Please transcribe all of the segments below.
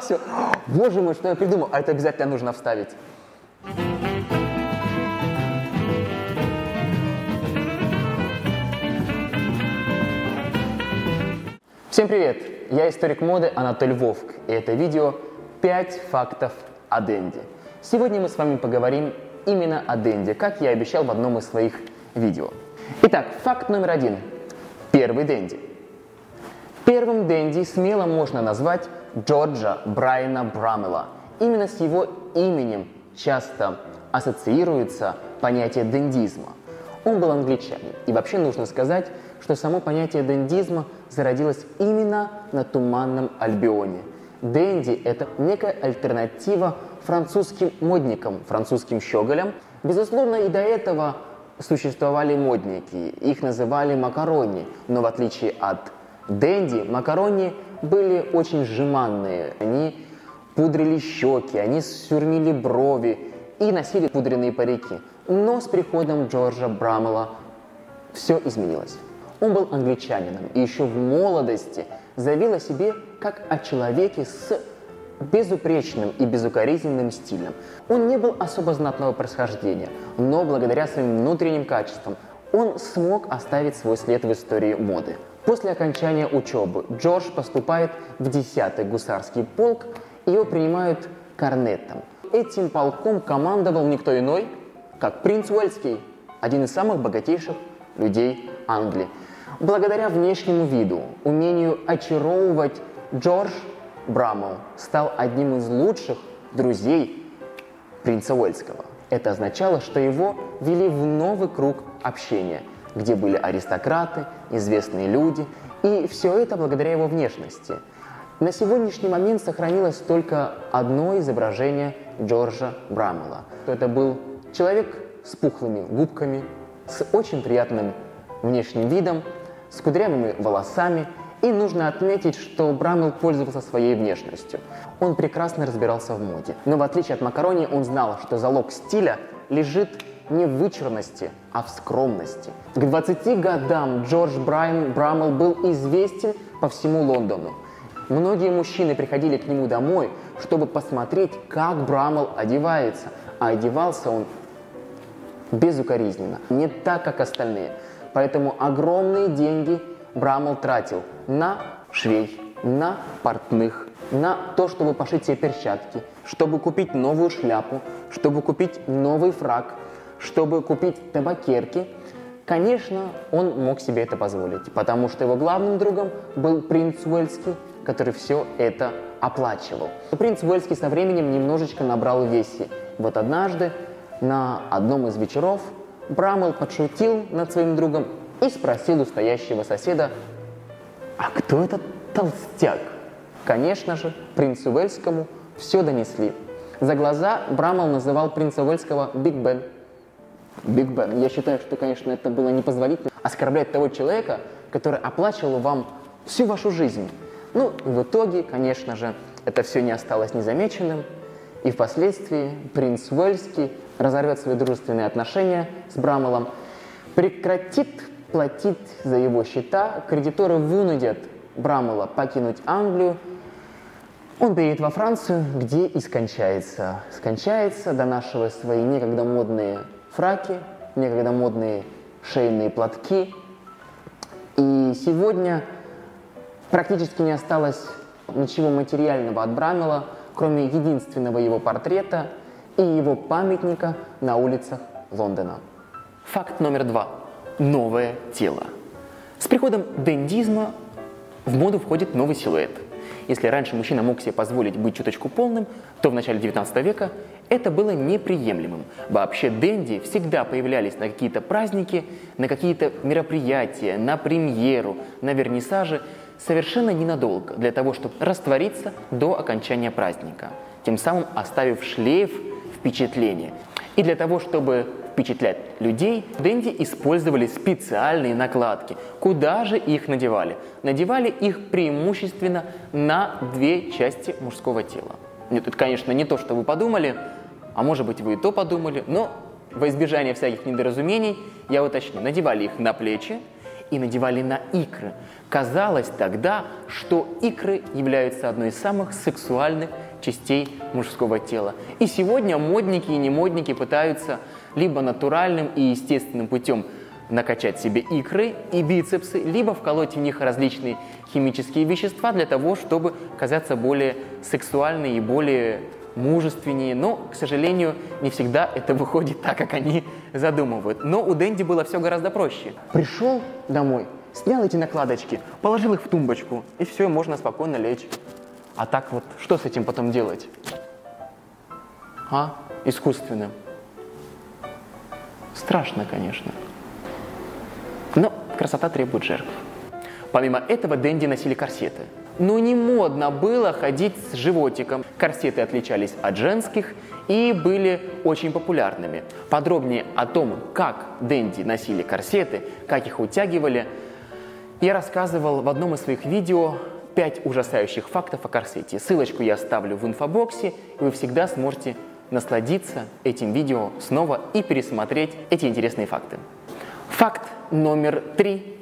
Все. Боже мой, что я придумал. А это обязательно нужно вставить. Всем привет! Я историк моды Анатолий Вовк, и это видео 5 фактов о Денди. Сегодня мы с вами поговорим именно о Денди, как я обещал в одном из своих видео. Итак, факт номер один. Первый Денди. Первым Денди смело можно назвать Джорджа Брайана Брамела. Именно с его именем часто ассоциируется понятие дендизма. Он был англичанин. И вообще нужно сказать, что само понятие дендизма зародилось именно на Туманном Альбионе. Денди – это некая альтернатива французским модникам, французским щеголям. Безусловно, и до этого существовали модники, их называли макарони, но в отличие от Дэнди, макарони были очень жеманные. Они пудрили щеки, они сюрмили брови и носили пудренные парики. Но с приходом Джорджа Брамела все изменилось. Он был англичанином и еще в молодости заявил о себе как о человеке с безупречным и безукоризненным стилем. Он не был особо знатного происхождения, но благодаря своим внутренним качествам он смог оставить свой след в истории моды. После окончания учебы Джордж поступает в 10-й гусарский полк, и его принимают корнетом. Этим полком командовал никто иной, как принц Уэльский, один из самых богатейших людей Англии. Благодаря внешнему виду, умению очаровывать, Джордж Браммел стал одним из лучших друзей принца Уэльского. Это означало, что его вели в новый круг общения, где были аристократы, известные люди, и все это благодаря его внешности. На сегодняшний момент сохранилось только одно изображение Джорджа Браммела. Это был человек с пухлыми губками, с очень приятным внешним видом, с кудрявыми волосами – и нужно отметить, что Брамел пользовался своей внешностью. Он прекрасно разбирался в моде. Но в отличие от Макарони, он знал, что залог стиля лежит не в вычурности, а в скромности. К 20 годам Джордж Брайан Брамел был известен по всему Лондону. Многие мужчины приходили к нему домой, чтобы посмотреть, как Брамел одевается. А одевался он безукоризненно, не так, как остальные. Поэтому огромные деньги Брамел тратил на швей, на портных, на то, чтобы пошить себе перчатки, чтобы купить новую шляпу, чтобы купить новый фраг, чтобы купить табакерки. Конечно, он мог себе это позволить, потому что его главным другом был принц Уэльский, который все это оплачивал. Принц Уэльский со временем немножечко набрал веси. Вот однажды на одном из вечеров Браммел подшутил над своим другом и спросил у стоящего соседа, а кто этот толстяк? Конечно же, принцу Уэльскому все донесли. За глаза Браммел называл принца Уэльского Биг Бен. Биг Бен. Я считаю, что, конечно, это было непозволительно оскорблять того человека, который оплачивал вам всю вашу жизнь. Ну, в итоге, конечно же, это все не осталось незамеченным, и впоследствии принц Уэльский разорвет свои дружественные отношения с Брамалом, прекратит платить за его счета, кредиторы вынудят Брамела покинуть Англию, он переедет во Францию, где и скончается. Скончается, донашивая свои некогда модные фраки, некогда модные шейные платки. И сегодня практически не осталось ничего материального от Брамела, кроме единственного его портрета и его памятника на улицах Лондона. Факт номер два новое тело. С приходом дендизма в моду входит новый силуэт. Если раньше мужчина мог себе позволить быть чуточку полным, то в начале 19 века это было неприемлемым. Вообще денди всегда появлялись на какие-то праздники, на какие-то мероприятия, на премьеру, на вернисаже, совершенно ненадолго, для того, чтобы раствориться до окончания праздника, тем самым оставив шлейф впечатления. И для того, чтобы впечатлять людей, Дэнди использовали специальные накладки. Куда же их надевали? Надевали их преимущественно на две части мужского тела. Нет, это, конечно, не то, что вы подумали, а может быть, вы и то подумали, но во избежание всяких недоразумений я уточню. Надевали их на плечи и надевали на икры. Казалось тогда, что икры являются одной из самых сексуальных частей мужского тела. И сегодня модники и немодники пытаются либо натуральным и естественным путем накачать себе икры и бицепсы, либо вколоть в них различные химические вещества для того, чтобы казаться более сексуальной и более мужественнее, но, к сожалению, не всегда это выходит так, как они задумывают. Но у Дэнди было все гораздо проще. Пришел домой, снял эти накладочки, положил их в тумбочку, и все, можно спокойно лечь. А так вот, что с этим потом делать? А? Искусственным. Страшно, конечно. Но красота требует жертв. Помимо этого, Дэнди носили корсеты. Но не модно было ходить с животиком. Корсеты отличались от женских и были очень популярными. Подробнее о том, как Дэнди носили корсеты, как их утягивали, я рассказывал в одном из своих видео 5 ужасающих фактов о корсете. Ссылочку я оставлю в инфобоксе, и вы всегда сможете насладиться этим видео снова и пересмотреть эти интересные факты. Факт номер три.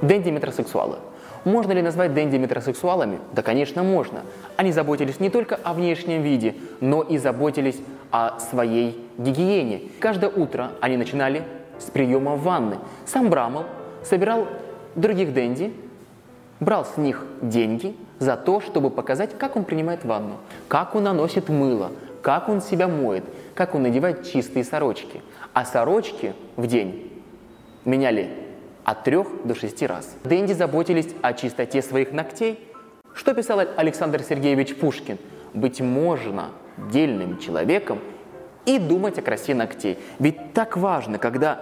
Дэнди метросексуалы. Можно ли назвать Дэнди метросексуалами? Да, конечно, можно. Они заботились не только о внешнем виде, но и заботились о своей гигиене. Каждое утро они начинали с приема ванны. Сам Брамл собирал других Дэнди, брал с них деньги за то, чтобы показать, как он принимает ванну, как он наносит мыло, как он себя моет, как он надевает чистые сорочки. А сорочки в день меняли от трех до шести раз. Дэнди заботились о чистоте своих ногтей. Что писал Александр Сергеевич Пушкин? «Быть можно дельным человеком и думать о красе ногтей». Ведь так важно, когда,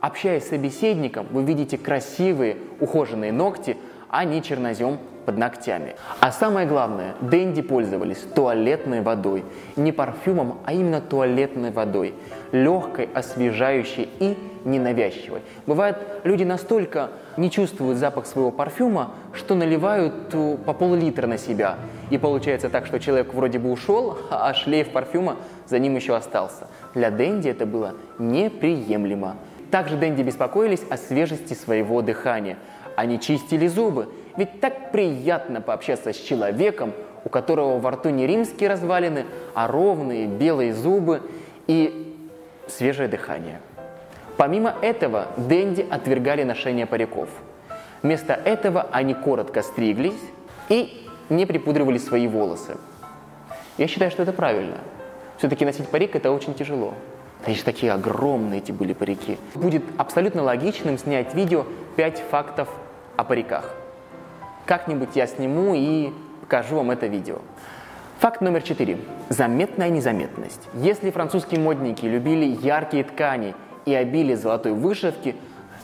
общаясь с собеседником, вы видите красивые, ухоженные ногти, а не чернозем под ногтями. А самое главное, Дэнди пользовались туалетной водой. Не парфюмом, а именно туалетной водой. Легкой, освежающей и ненавязчивой. Бывает, люди настолько не чувствуют запах своего парфюма, что наливают э, по пол-литра на себя. И получается так, что человек вроде бы ушел, а шлейф парфюма за ним еще остался. Для Дэнди это было неприемлемо. Также Дэнди беспокоились о свежести своего дыхания. Они чистили зубы, ведь так приятно пообщаться с человеком, у которого во рту не римские развалины, а ровные белые зубы и свежее дыхание. Помимо этого, Дэнди отвергали ношение париков. Вместо этого они коротко стриглись и не припудривали свои волосы. Я считаю, что это правильно. Все-таки носить парик – это очень тяжело. Они же такие огромные эти были парики. Будет абсолютно логичным снять видео 5 фактов о париках. Как-нибудь я сниму и покажу вам это видео. Факт номер четыре. Заметная незаметность. Если французские модники любили яркие ткани и обилие золотой вышивки,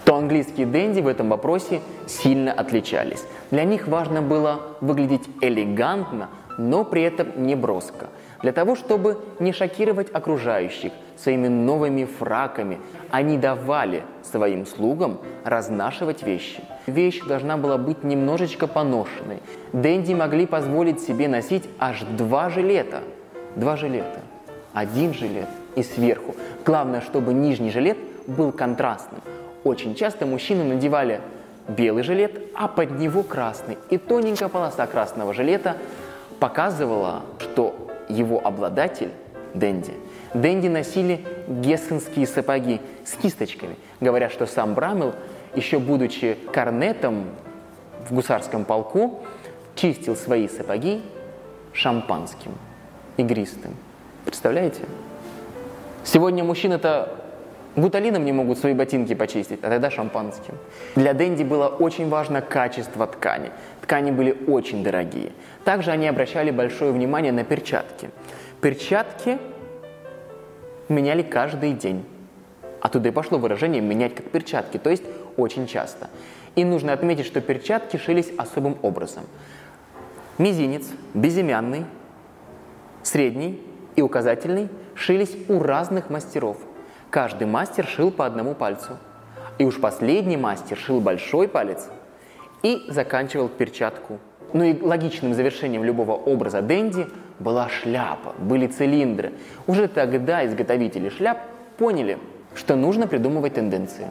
то английские денди в этом вопросе сильно отличались. Для них важно было выглядеть элегантно, но при этом не броско. Для того, чтобы не шокировать окружающих своими новыми фраками, они давали своим слугам разнашивать вещи. Вещь должна была быть немножечко поношенной. Дэнди могли позволить себе носить аж два жилета. Два жилета. Один жилет и сверху. Главное, чтобы нижний жилет был контрастным. Очень часто мужчины надевали белый жилет, а под него красный. И тоненькая полоса красного жилета показывала, что его обладатель – Дэнди. Дэнди носили гессенские сапоги с кисточками, говоря, что сам Брамел, еще будучи корнетом в гусарском полку, чистил свои сапоги шампанским, игристым. Представляете? Сегодня мужчины-то гуталином не могут свои ботинки почистить, а тогда шампанским. Для Дэнди было очень важно качество ткани. Ткани были очень дорогие. Также они обращали большое внимание на перчатки. Перчатки меняли каждый день. Оттуда и пошло выражение «менять как перчатки», то есть очень часто. И нужно отметить, что перчатки шились особым образом. Мизинец, безымянный, средний и указательный шились у разных мастеров. Каждый мастер шил по одному пальцу. И уж последний мастер шил большой палец и заканчивал перчатку. Ну и логичным завершением любого образа Дэнди была шляпа, были цилиндры. Уже тогда изготовители шляп поняли, что нужно придумывать тенденции.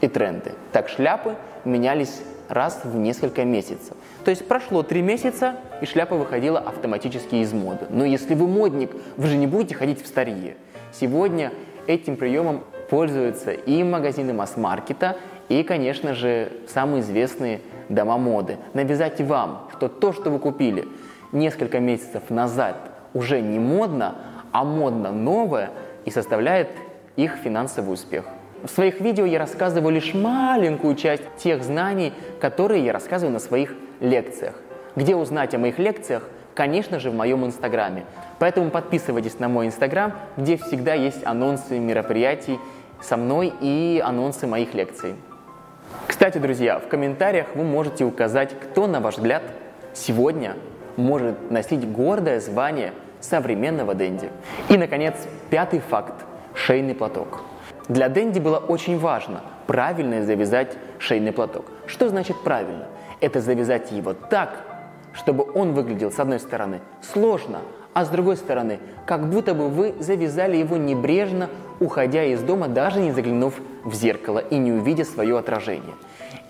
и тренды. Так шляпы менялись раз в несколько месяцев. То есть прошло три месяца, и шляпа выходила автоматически из моды. Но если вы модник, вы же не будете ходить в старье. Сегодня этим приемом пользуются и магазины масс-маркета, и, конечно же, самые известные дома моды. Навязать вам, что то, что вы купили несколько месяцев назад, уже не модно, а модно новое и составляет их финансовый успех. В своих видео я рассказываю лишь маленькую часть тех знаний, которые я рассказываю на своих лекциях. Где узнать о моих лекциях? Конечно же, в моем инстаграме. Поэтому подписывайтесь на мой инстаграм, где всегда есть анонсы мероприятий со мной и анонсы моих лекций. Кстати, друзья, в комментариях вы можете указать, кто, на ваш взгляд, сегодня может носить гордое звание современного Дэнди. И, наконец, пятый факт – шейный платок. Для Дэнди было очень важно правильно завязать шейный платок. Что значит правильно? Это завязать его так, чтобы он выглядел, с одной стороны, сложно, а с другой стороны, как будто бы вы завязали его небрежно, уходя из дома, даже не заглянув в зеркало и не увидя свое отражение.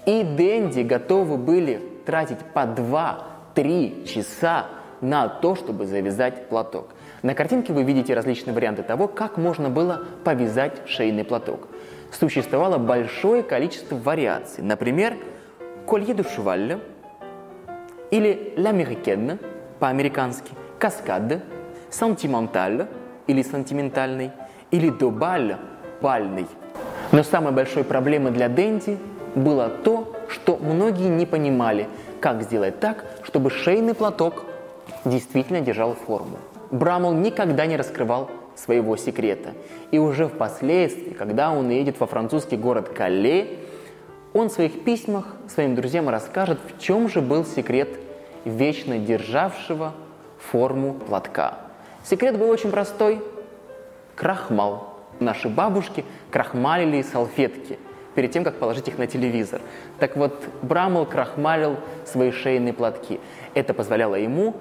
И Дэнди готовы были тратить по 2-3 часа на то, чтобы завязать платок. На картинке вы видите различные варианты того, как можно было повязать шейный платок. Существовало большое количество вариаций. Например, колье du cheval или l'américaine по-американски, каскад, сантименталь или сантиментальный, или добаль пальный. Но самой большой проблемой для Дэнди было то, что многие не понимали, как сделать так, чтобы шейный платок действительно держал форму. Брамл никогда не раскрывал своего секрета. И уже впоследствии, когда он едет во французский город Кале, он в своих письмах своим друзьям расскажет, в чем же был секрет вечно державшего форму платка. Секрет был очень простой – крахмал. Наши бабушки крахмалили салфетки перед тем, как положить их на телевизор. Так вот, Брамл крахмалил свои шейные платки. Это позволяло ему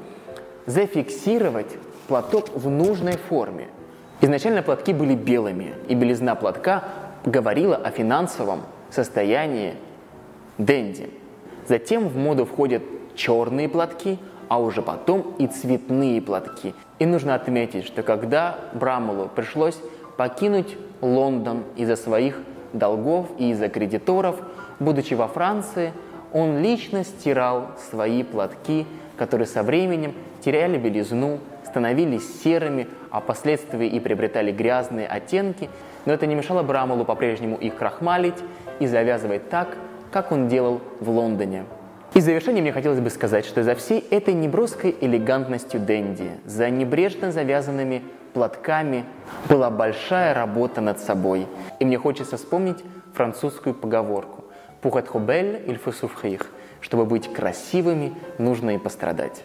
зафиксировать платок в нужной форме. Изначально платки были белыми, и белизна платка говорила о финансовом состоянии Дэнди. Затем в моду входят черные платки, а уже потом и цветные платки. И нужно отметить, что когда Брамулу пришлось покинуть Лондон из-за своих долгов и из-за кредиторов, будучи во Франции, он лично стирал свои платки, которые со временем теряли белизну, становились серыми, а впоследствии и приобретали грязные оттенки, но это не мешало Брамулу по-прежнему их крахмалить и завязывать так, как он делал в Лондоне. И в завершение мне хотелось бы сказать, что за всей этой неброской элегантностью Дэнди, за небрежно завязанными платками была большая работа над собой. И мне хочется вспомнить французскую поговорку «Pour être belle, il faut souffrir» Чтобы быть красивыми, нужно и пострадать.